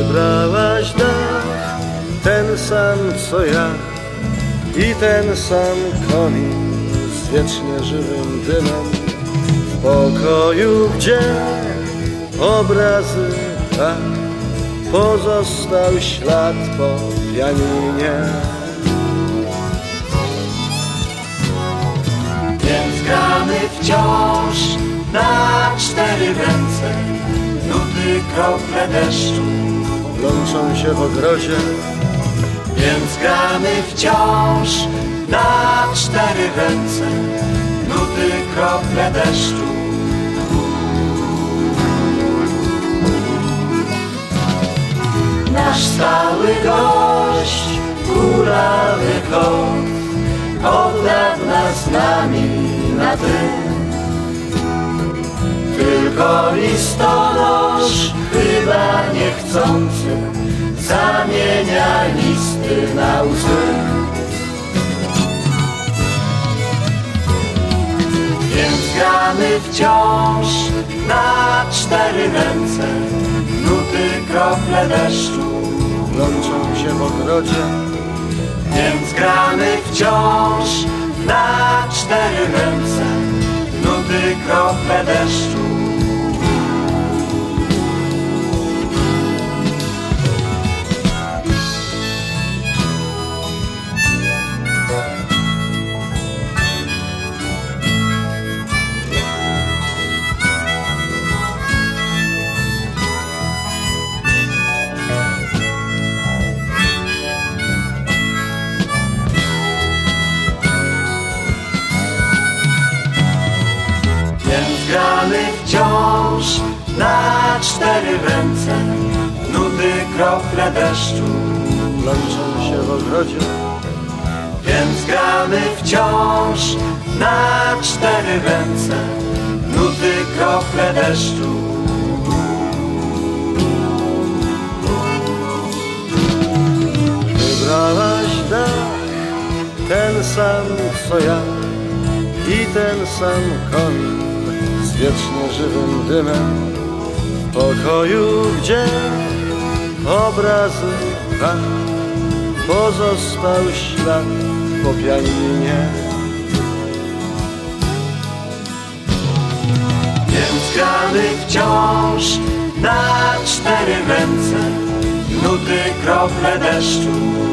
Wybrałaś dach, ten sam co ja i ten sam komin z wiecznie żywym dymem w pokoju, gdzie obrazy tak pozostał ślad po pianinie. Więc gramy wciąż na cztery ręce Nuty krople deszczu Plączą się w ogrodzie, Więc gramy wciąż na cztery ręce Nuty krople deszczu. Nasz stały gość, kulawy kot Od dawna z nami na ty. Tylko listonosz, chyba niechcący na łzy. Więc gramy wciąż na cztery ręce. Nuty krople deszczu plączą się w ogrodzie, Więc gramy wciąż na cztery ręce. Nuty krople deszczu Gramy wciąż na cztery ręce Nuty krople deszczu plączą się w ogrodzie, Więc gramy wciąż na cztery ręce Nuty krople deszczu. Wybrałaś dach, ten sam co ja i ten sam komin wiecznie żywym dymem w pokoju, gdzie obrazy tak pozostał ślad po pianinie. Więc gramy wciąż na cztery ręce Nuty krople deszczu